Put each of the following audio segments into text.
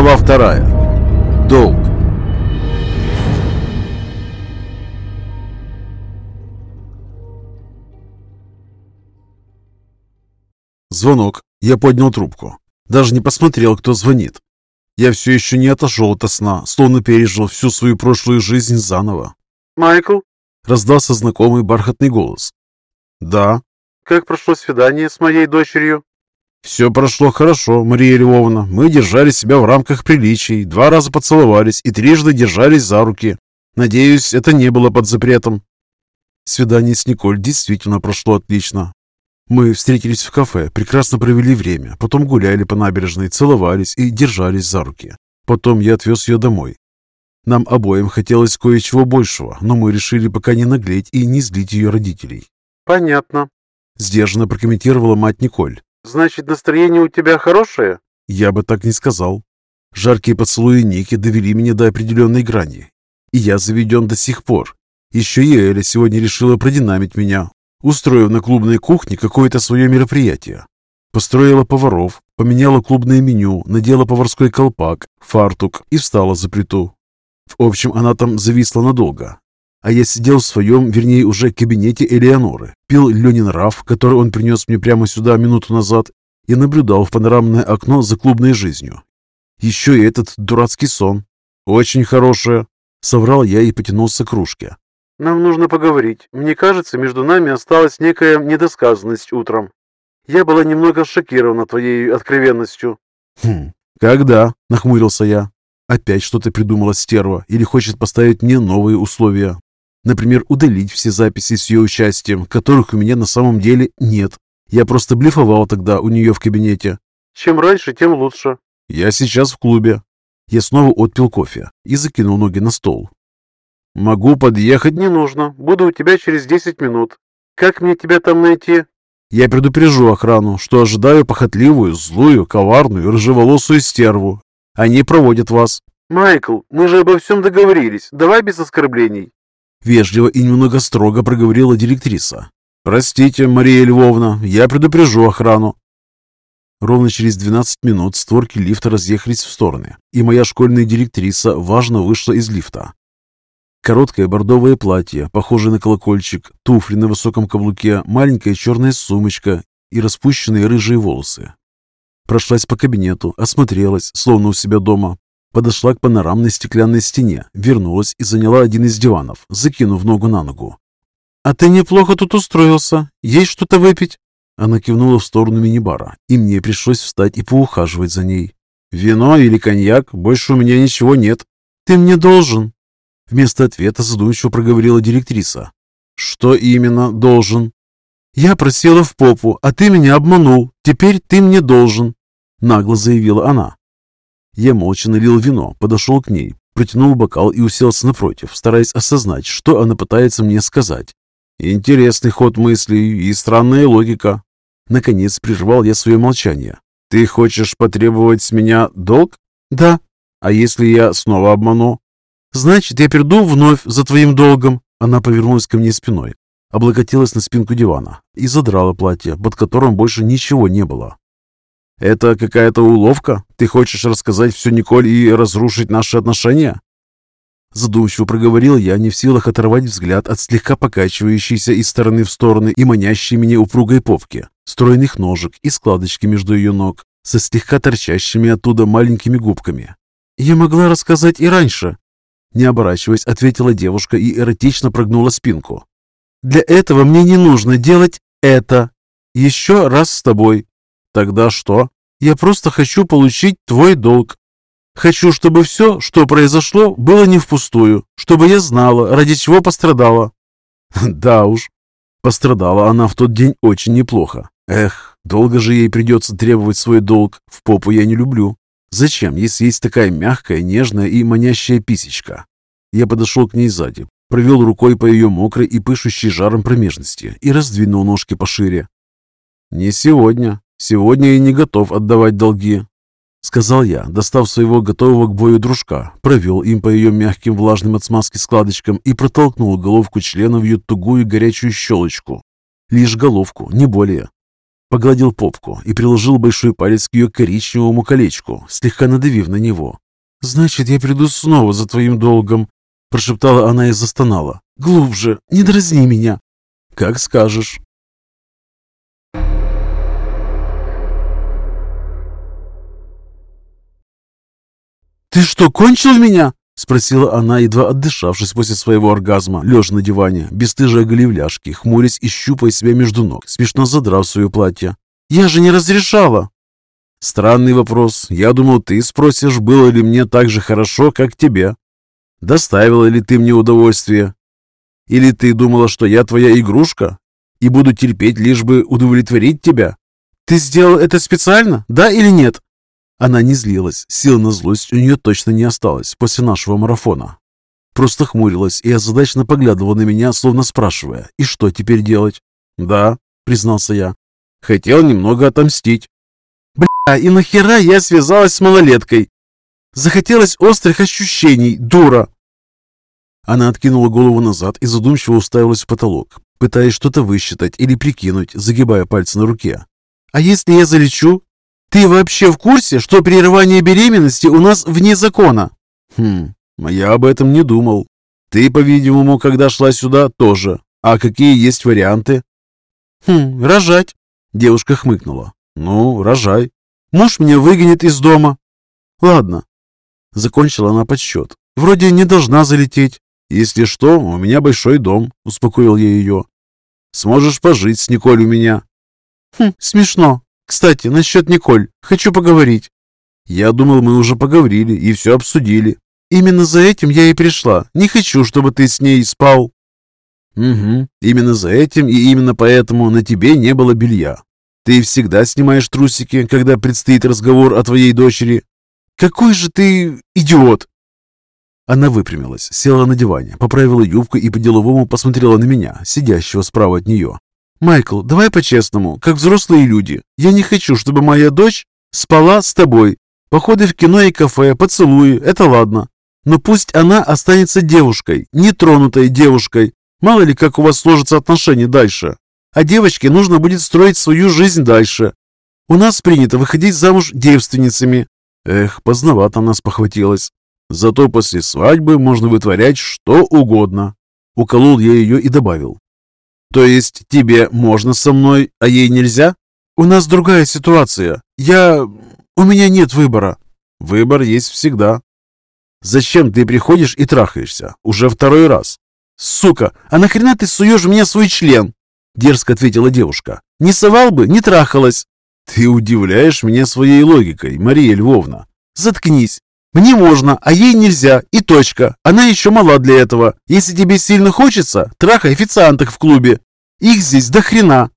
Глава вторая. Долг. Звонок. Я поднял трубку. Даже не посмотрел, кто звонит. Я все еще не отошел от сна, словно пережил всю свою прошлую жизнь заново. «Майкл, Раздался знакомый бархатный голос. «Да, как прошло свидание с моей дочерью?» Все прошло хорошо, Мария Львовна. Мы держали себя в рамках приличий, два раза поцеловались и трижды держались за руки. Надеюсь, это не было под запретом». Свидание с Николь действительно прошло отлично. Мы встретились в кафе, прекрасно провели время, потом гуляли по набережной, целовались и держались за руки. Потом я отвез ее домой. Нам обоим хотелось кое-чего большего, но мы решили пока не наглеть и не злить ее родителей. «Понятно. Сдержанно прокомментировала мать Николь. Значит, настроение у тебя хорошее?» Я бы так не сказал. Жаркие поцелуи Ники довели меня до определенной грани. И я заведен до сих пор. Еще и Эля сегодня решила продинамить меня, устроив на клубной кухне какое-то свое мероприятие. Построила поваров, поменяла клубное меню, надела поварской колпак, фартук и встала за плиту. В общем, она там зависла надолго. А я сидел в своем, вернее, уже кабинете Элеоноры, пил Ленин раф, который он принес мне прямо сюда минуту назад, и наблюдал в панорамное окно за клубной жизнью. Еще и этот дурацкий сон. Очень хорошее. Соврал я и потянулся к кружке. «Нам нужно поговорить. Мне кажется, между нами осталась некая недосказанность утром. Я была немного шокирована твоей откровенностью». «Хм, когда?» – нахмурился я. Опять что-то придумала стерва или хочет поставить мне новые условия. Например, удалить все записи с ее участием, которых у меня на самом деле нет. Я просто блефовал тогда у нее в кабинете. «Чем раньше, тем лучше». Я сейчас в клубе. Я снова отпил кофе и закинул ноги на стол. «Могу подъехать?» «Не нужно. Буду у тебя через 10 минут. Как мне тебя там найти?» Я предупрежу охрану, что ожидаю похотливую, злую, коварную, рыжеволосую стерву. Они проводят вас. «Майкл, мы же обо всем договорились. Давай без оскорблений». Вежливо и немного строго проговорила директриса. «Простите, Мария Львовна, я предупрежу охрану». Ровно через 12 минут створки лифта разъехались в стороны, и моя школьная директриса важно вышла из лифта. Короткое бордовое платье, похожее на колокольчик, туфли на высоком каблуке, маленькая черная сумочка и распущенные рыжие волосы. Прошлась по кабинету, осмотрелась, словно у себя дома, подошла к панорамной стеклянной стене, вернулась и заняла один из диванов, закинув ногу на ногу. «А ты неплохо тут устроился. Есть что-то выпить?» Она кивнула в сторону мини-бара, и мне пришлось встать и поухаживать за ней. «Вино или коньяк? Больше у меня ничего нет». «Ты мне должен». Вместо ответа задумчиво проговорила директриса. «Что именно должен?» «Я просила в попу, а ты меня обманул. Теперь ты мне должен», — нагло заявила она. Я молча налил вино, подошел к ней, протянул бокал и уселся напротив, стараясь осознать, что она пытается мне сказать. Интересный ход мыслей и странная логика. Наконец прервал я свое молчание. «Ты хочешь потребовать с меня долг?» «Да». «А если я снова обману?» «Значит, я приду вновь за твоим долгом». Она повернулась ко мне спиной, облокотилась на спинку дивана и задрала платье, под которым больше ничего не было. «Это какая-то уловка? Ты хочешь рассказать все Николь и разрушить наши отношения?» Задумчиво проговорил я, не в силах оторвать взгляд от слегка покачивающейся из стороны в стороны и манящей меня упругой попки, стройных ножек и складочки между ее ног, со слегка торчащими оттуда маленькими губками. «Я могла рассказать и раньше», не оборачиваясь, ответила девушка и эротично прогнула спинку. «Для этого мне не нужно делать это. Еще раз с тобой. Тогда что? Я просто хочу получить твой долг. Хочу, чтобы все, что произошло, было не впустую, чтобы я знала, ради чего пострадала. Да уж, пострадала она в тот день очень неплохо. Эх, долго же ей придется требовать свой долг. В попу я не люблю. Зачем, если есть такая мягкая, нежная и манящая писечка? Я подошел к ней сзади, провел рукой по ее мокрой и пышущей жаром промежности и раздвинул ножки пошире. «Не сегодня. Сегодня я не готов отдавать долги», — сказал я, достав своего готового к бою дружка, провел им по ее мягким влажным от смазки складочкам и протолкнул головку члена в ее тугую горячую щелочку. Лишь головку, не более. Погладил попку и приложил большой палец к ее коричневому колечку, слегка надавив на него. «Значит, я приду снова за твоим долгом», – прошептала она и застонала. «Глубже, не дразни меня». «Как скажешь». «Ты что, кончил меня?» — спросила она, едва отдышавшись после своего оргазма, лежа на диване, бесстыжие оголевляшки, хмурясь и щупая себя между ног, смешно задрав свое платье. «Я же не разрешала!» «Странный вопрос. Я думал, ты спросишь, было ли мне так же хорошо, как тебе. Доставила ли ты мне удовольствие? Или ты думала, что я твоя игрушка и буду терпеть, лишь бы удовлетворить тебя? Ты сделал это специально, да или нет?» Она не злилась, сил на злость у нее точно не осталось после нашего марафона. Просто хмурилась и озадаченно поглядывала на меня, словно спрашивая, «И что теперь делать?» «Да», — признался я, — «хотел немного отомстить». «Бля, и нахера я связалась с малолеткой? Захотелось острых ощущений, дура!» Она откинула голову назад и задумчиво уставилась в потолок, пытаясь что-то высчитать или прикинуть, загибая пальцы на руке. «А если я залечу? Ты вообще в курсе, что прерывание беременности у нас вне закона? Хм, я об этом не думал. Ты, по-видимому, когда шла сюда, тоже. А какие есть варианты? Хм, рожать. Девушка хмыкнула. Ну, рожай. Муж меня выгонит из дома. Ладно. Закончила она подсчет. Вроде не должна залететь. Если что, у меня большой дом, успокоил я ее. Сможешь пожить с Николь у меня. Хм, смешно. Кстати, насчет Николь. Хочу поговорить. Я думал, мы уже поговорили и все обсудили. Именно за этим я и пришла. Не хочу, чтобы ты с ней спал. Угу. Именно за этим и именно поэтому на тебе не было белья. Ты всегда снимаешь трусики, когда предстоит разговор о твоей дочери. Какой же ты идиот! Она выпрямилась, села на диване, поправила юбку и по-деловому посмотрела на меня, сидящего справа от нее. «Майкл, давай по-честному, как взрослые люди. Я не хочу, чтобы моя дочь спала с тобой. Походы в кино и кафе, поцелуи – это ладно. Но пусть она останется девушкой, нетронутой девушкой. Мало ли, как у вас сложатся отношения дальше. А девочке нужно будет строить свою жизнь дальше. У нас принято выходить замуж девственницами. Эх, поздновато нас похватилось. Зато после свадьбы можно вытворять что угодно. Уколол я ее и добавил. То есть тебе можно со мной, а ей нельзя? У нас другая ситуация. Я... У меня нет выбора. Выбор есть всегда. Зачем ты приходишь и трахаешься? Уже второй раз. Сука, а нахрена ты суешь мне свой член? Дерзко ответила девушка. Не совал бы, не трахалась. Ты удивляешь меня своей логикой, Мария Львовна. Заткнись. Мне можно, а ей нельзя, и точка. Она еще мала для этого. Если тебе сильно хочется, трахай официанток в клубе. Их здесь до хрена.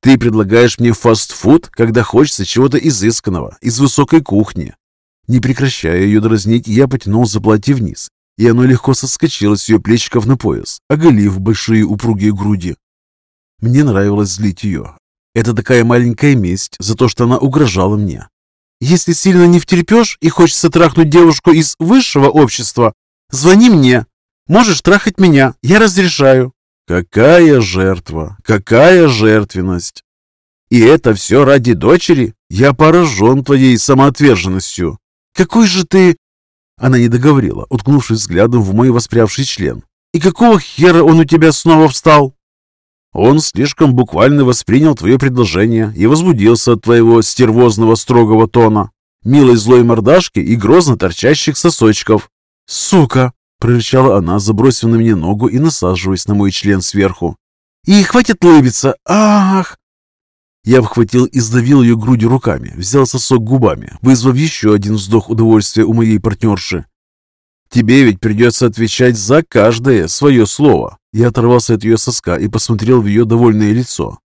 Ты предлагаешь мне фастфуд, когда хочется чего-то изысканного, из высокой кухни. Не прекращая ее дразнить, я потянул за платье вниз, и оно легко соскочило с ее плечиков на пояс, оголив большие упругие груди. Мне нравилось злить ее. Это такая маленькая месть за то, что она угрожала мне. Если сильно не втерпешь и хочется трахнуть девушку из высшего общества, звони мне. Можешь трахать меня, я разрешаю. Какая жертва, какая жертвенность. И это все ради дочери? Я поражен твоей самоотверженностью. Какой же ты... Она не договорила, уткнувшись взглядом в мой воспрявший член. И какого хера он у тебя снова встал? Он слишком буквально воспринял твое предложение и возбудился от твоего стервозного строгого тона, милой злой мордашки и грозно торчащих сосочков. «Сука!» – прорычала она, забросив на меня ногу и насаживаясь на мой член сверху. «И хватит лыбиться! Ах!» Я вхватил и сдавил ее грудью руками, взял сосок губами, вызвав еще один вздох удовольствия у моей партнерши. Тебе ведь придется отвечать за каждое свое слово. Я оторвался от ее соска и посмотрел в ее довольное лицо.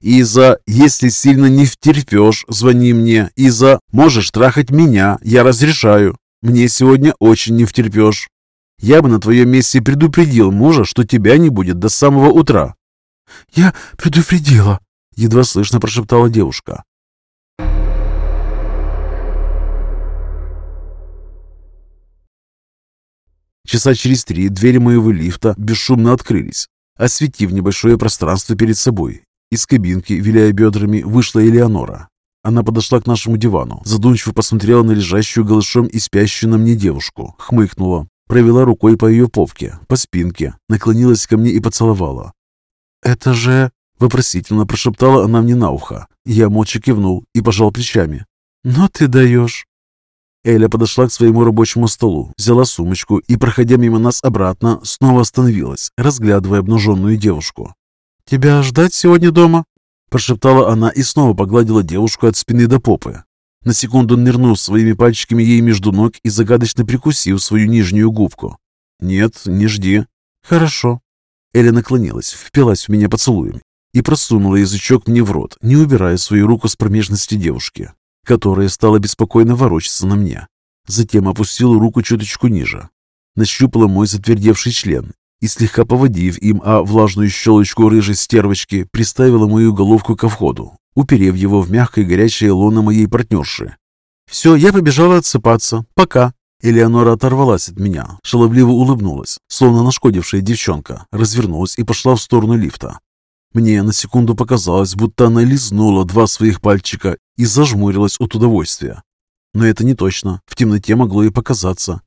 И за «если сильно не втерпешь, звони мне», и за «можешь трахать меня, я разрешаю». Мне сегодня очень не втерпешь. Я бы на твоем месте предупредил мужа, что тебя не будет до самого утра. «Я предупредила», — едва слышно прошептала девушка. Часа через три двери моего лифта бесшумно открылись, осветив небольшое пространство перед собой. Из кабинки, виляя бедрами, вышла Элеонора. Она подошла к нашему дивану, задумчиво посмотрела на лежащую голышом и спящую на мне девушку, хмыкнула, провела рукой по ее попке, по спинке, наклонилась ко мне и поцеловала. «Это же...» — вопросительно прошептала она мне на ухо. Я молча кивнул и пожал плечами. «Но ты даешь!» Эля подошла к своему рабочему столу, взяла сумочку и, проходя мимо нас обратно, снова остановилась, разглядывая обнаженную девушку. «Тебя ждать сегодня дома?» Прошептала она и снова погладила девушку от спины до попы. На секунду нырнув своими пальчиками ей между ног и загадочно прикусив свою нижнюю губку. «Нет, не жди». «Хорошо». Эля наклонилась, впилась в меня поцелуем и просунула язычок мне в рот, не убирая свою руку с промежности девушки которая стала беспокойно ворочаться на мне. Затем опустила руку чуточку ниже, нащупала мой затвердевший член и, слегка поводив им о влажную щелочку рыжей стервочки, приставила мою головку ко входу, уперев его в мягкое горячее лоно моей партнерши. «Все, я побежала отсыпаться. Пока!» Элеонора оторвалась от меня, шаловливо улыбнулась, словно нашкодившая девчонка, развернулась и пошла в сторону лифта. Мне на секунду показалось, будто она лизнула два своих пальчика и зажмурилась от удовольствия. Но это не точно, в темноте могло и показаться.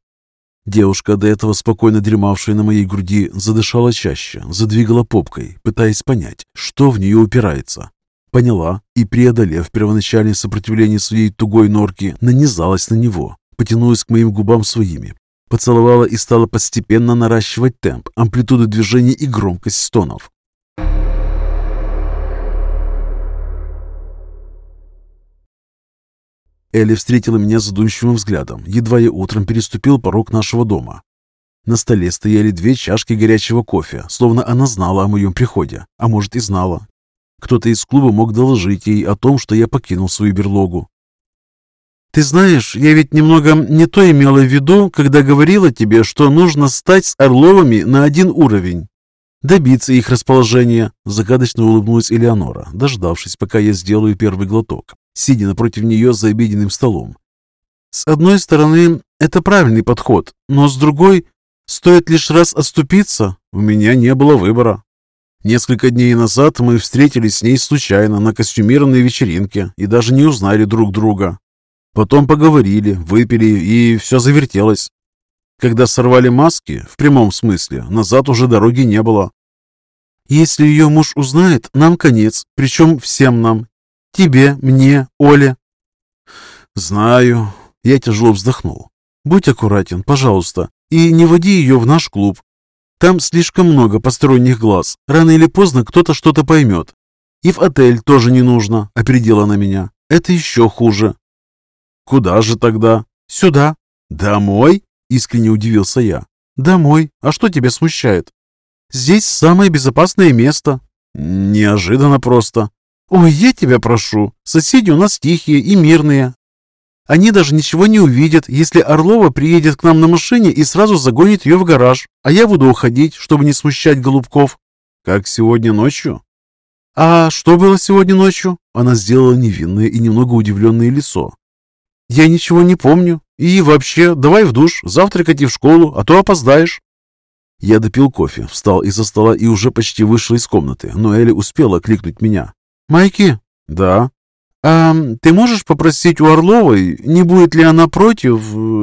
Девушка, до этого спокойно дремавшая на моей груди, задышала чаще, задвигала попкой, пытаясь понять, что в нее упирается. Поняла и, преодолев первоначальное сопротивление своей тугой норки, нанизалась на него, потянулась к моим губам своими, поцеловала и стала постепенно наращивать темп, амплитуду движения и громкость стонов. Элли встретила меня задумчивым взглядом, едва я утром переступил порог нашего дома. На столе стояли две чашки горячего кофе, словно она знала о моем приходе, а может и знала. Кто-то из клуба мог доложить ей о том, что я покинул свою берлогу. «Ты знаешь, я ведь немного не то имела в виду, когда говорила тебе, что нужно стать с Орловыми на один уровень. Добиться их расположения», — загадочно улыбнулась Элеонора, дождавшись, пока я сделаю первый глоток сидя напротив нее за обеденным столом. С одной стороны, это правильный подход, но с другой, стоит лишь раз отступиться, у меня не было выбора. Несколько дней назад мы встретились с ней случайно на костюмированной вечеринке и даже не узнали друг друга. Потом поговорили, выпили, и все завертелось. Когда сорвали маски, в прямом смысле, назад уже дороги не было. Если ее муж узнает, нам конец, причем всем нам, Тебе, мне, Оле. Знаю. Я тяжело вздохнул. Будь аккуратен, пожалуйста, и не води ее в наш клуб. Там слишком много посторонних глаз. Рано или поздно кто-то что-то поймет. И в отель тоже не нужно, опередила она меня. Это еще хуже. Куда же тогда? Сюда. Домой? Искренне удивился я. Домой. А что тебя смущает? Здесь самое безопасное место. Неожиданно просто. «Ой, я тебя прошу, соседи у нас тихие и мирные. Они даже ничего не увидят, если Орлова приедет к нам на машине и сразу загонит ее в гараж, а я буду уходить, чтобы не смущать голубков». «Как сегодня ночью?» «А что было сегодня ночью?» Она сделала невинное и немного удивленное лицо. «Я ничего не помню. И вообще, давай в душ, завтракать и в школу, а то опоздаешь». Я допил кофе, встал из-за стола и уже почти вышел из комнаты, но Элли успела кликнуть меня. «Майки?» «Да». «А ты можешь попросить у Орловой, не будет ли она против,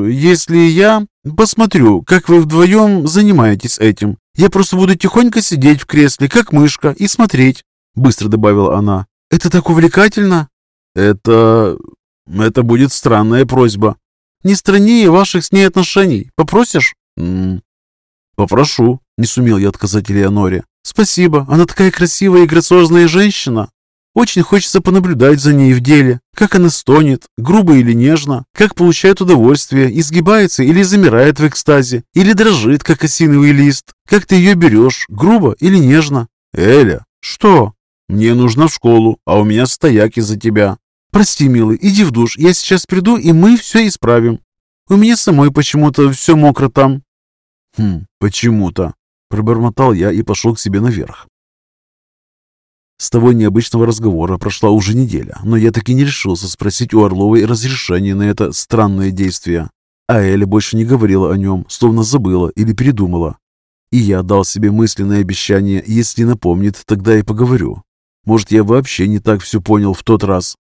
если я посмотрю, как вы вдвоем занимаетесь этим? Я просто буду тихонько сидеть в кресле, как мышка, и смотреть», — быстро добавила она. «Это так увлекательно!» «Это... это будет странная просьба». «Не страннее ваших с ней отношений. Попросишь?» М -м «Попрошу», — не сумел я отказать Элеоноре. «Спасибо, она такая красивая и грациозная женщина. Очень хочется понаблюдать за ней в деле, как она стонет, грубо или нежно, как получает удовольствие, изгибается или замирает в экстазе, или дрожит, как осиновый лист, как ты ее берешь, грубо или нежно. Эля, что? Мне нужно в школу, а у меня стояк из-за тебя. Прости, милый, иди в душ, я сейчас приду, и мы все исправим. У меня самой почему-то все мокро там. Хм, почему-то. Пробормотал я и пошел к себе наверх. С того необычного разговора прошла уже неделя, но я так и не решился спросить у Орловой разрешения на это странное действие. А Эля больше не говорила о нем, словно забыла или передумала. И я дал себе мысленное обещание, если напомнит, тогда и поговорю. Может, я вообще не так все понял в тот раз.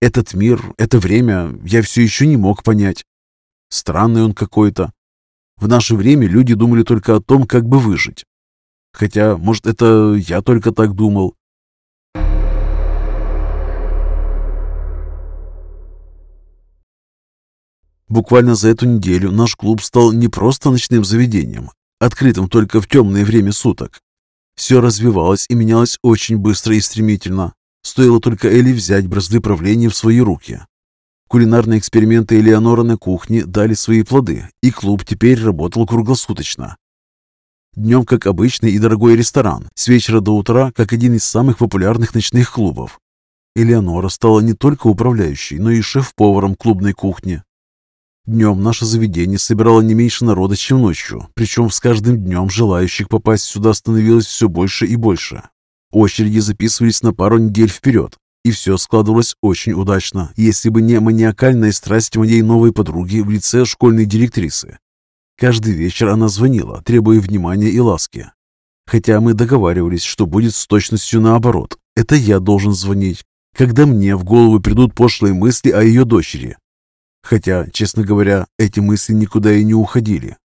Этот мир, это время я все еще не мог понять. Странный он какой-то. В наше время люди думали только о том, как бы выжить. Хотя, может, это я только так думал. Буквально за эту неделю наш клуб стал не просто ночным заведением, открытым только в темное время суток. Все развивалось и менялось очень быстро и стремительно. Стоило только Элли взять бразды правления в свои руки. Кулинарные эксперименты Элеонора на кухне дали свои плоды, и клуб теперь работал круглосуточно. Днем как обычный и дорогой ресторан, с вечера до утра как один из самых популярных ночных клубов. Элеонора стала не только управляющей, но и шеф-поваром клубной кухни. Днем наше заведение собирало не меньше народа, чем ночью, причем с каждым днем желающих попасть сюда становилось все больше и больше. Очереди записывались на пару недель вперед, и все складывалось очень удачно, если бы не маниакальная страсть моей новой подруги в лице школьной директрисы. Каждый вечер она звонила, требуя внимания и ласки. Хотя мы договаривались, что будет с точностью наоборот. Это я должен звонить, когда мне в голову придут пошлые мысли о ее дочери, Хотя, честно говоря, эти мысли никуда и не уходили.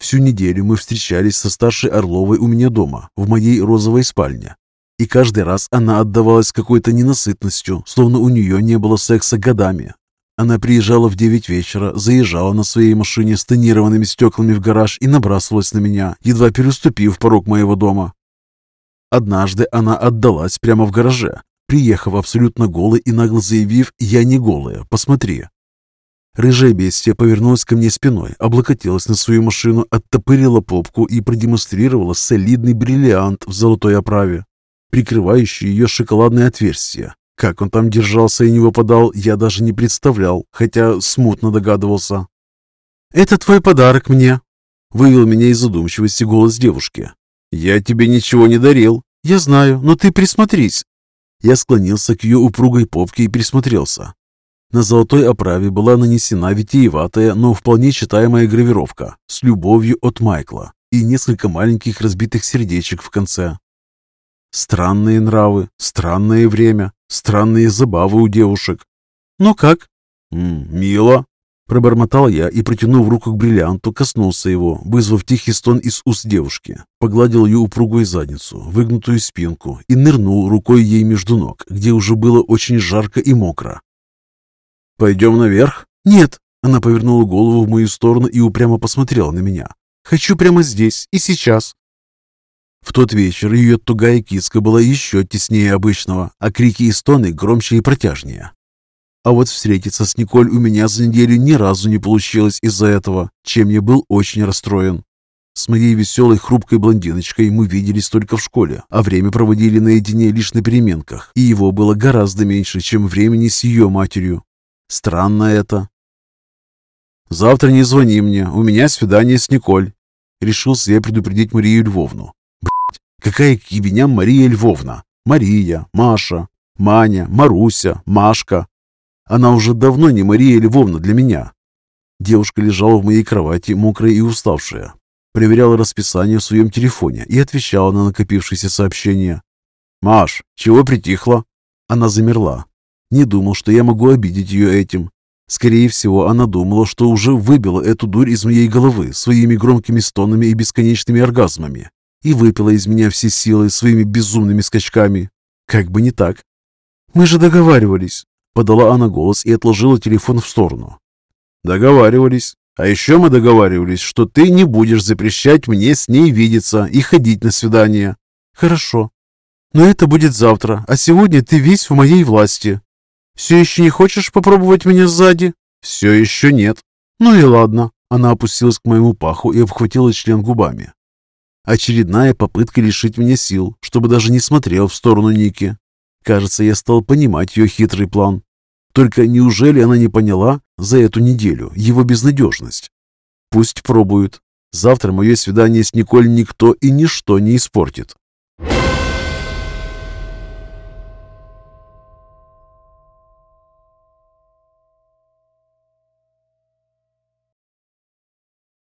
Всю неделю мы встречались со старшей Орловой у меня дома, в моей розовой спальне. И каждый раз она отдавалась какой-то ненасытностью, словно у нее не было секса годами. Она приезжала в девять вечера, заезжала на своей машине с тонированными стеклами в гараж и набрасывалась на меня, едва переступив порог моего дома. Однажды она отдалась прямо в гараже, приехав абсолютно голой и нагло заявив «Я не голая, посмотри». Рыжая бестия повернулась ко мне спиной, облокотилась на свою машину, оттопырила попку и продемонстрировала солидный бриллиант в золотой оправе, прикрывающий ее шоколадное отверстие. Как он там держался и не выпадал, я даже не представлял, хотя смутно догадывался. «Это твой подарок мне», — вывел меня из задумчивости голос девушки. «Я тебе ничего не дарил». «Я знаю, но ты присмотрись». Я склонился к ее упругой попке и присмотрелся. На золотой оправе была нанесена витиеватая, но вполне читаемая гравировка с любовью от Майкла и несколько маленьких разбитых сердечек в конце. Странные нравы, странное время, странные забавы у девушек. «Ну как?» М -м, «Мило», — пробормотал я и, протянув руку к бриллианту, коснулся его, вызвав тихий стон из уст девушки, погладил ее упругую задницу, выгнутую спинку и нырнул рукой ей между ног, где уже было очень жарко и мокро. «Пойдем наверх?» «Нет!» Она повернула голову в мою сторону и упрямо посмотрела на меня. «Хочу прямо здесь и сейчас!» В тот вечер ее тугая киска была еще теснее обычного, а крики и стоны громче и протяжнее. А вот встретиться с Николь у меня за неделю ни разу не получилось из-за этого, чем я был очень расстроен. С моей веселой хрупкой блондиночкой мы виделись только в школе, а время проводили наедине лишь на переменках, и его было гораздо меньше, чем времени с ее матерью. Странно это. Завтра не звони мне, у меня свидание с Николь. Решился я предупредить Марию Львовну. Блять, какая к ебеням Мария Львовна? Мария, Маша, Маня, Маруся, Машка. Она уже давно не Мария Львовна для меня. Девушка лежала в моей кровати, мокрая и уставшая. Проверяла расписание в своем телефоне и отвечала на накопившиеся сообщения. «Маш, чего притихла?» Она замерла, не думал, что я могу обидеть ее этим. Скорее всего, она думала, что уже выбила эту дурь из моей головы своими громкими стонами и бесконечными оргазмами и выпила из меня все силы своими безумными скачками. Как бы не так. «Мы же договаривались», — подала она голос и отложила телефон в сторону. «Договаривались. А еще мы договаривались, что ты не будешь запрещать мне с ней видеться и ходить на свидание». «Хорошо. Но это будет завтра, а сегодня ты весь в моей власти. «Все еще не хочешь попробовать меня сзади?» «Все еще нет». «Ну и ладно». Она опустилась к моему паху и обхватила член губами. Очередная попытка лишить меня сил, чтобы даже не смотрел в сторону Ники. Кажется, я стал понимать ее хитрый план. Только неужели она не поняла за эту неделю его безнадежность? Пусть пробуют. Завтра мое свидание с Николь никто и ничто не испортит.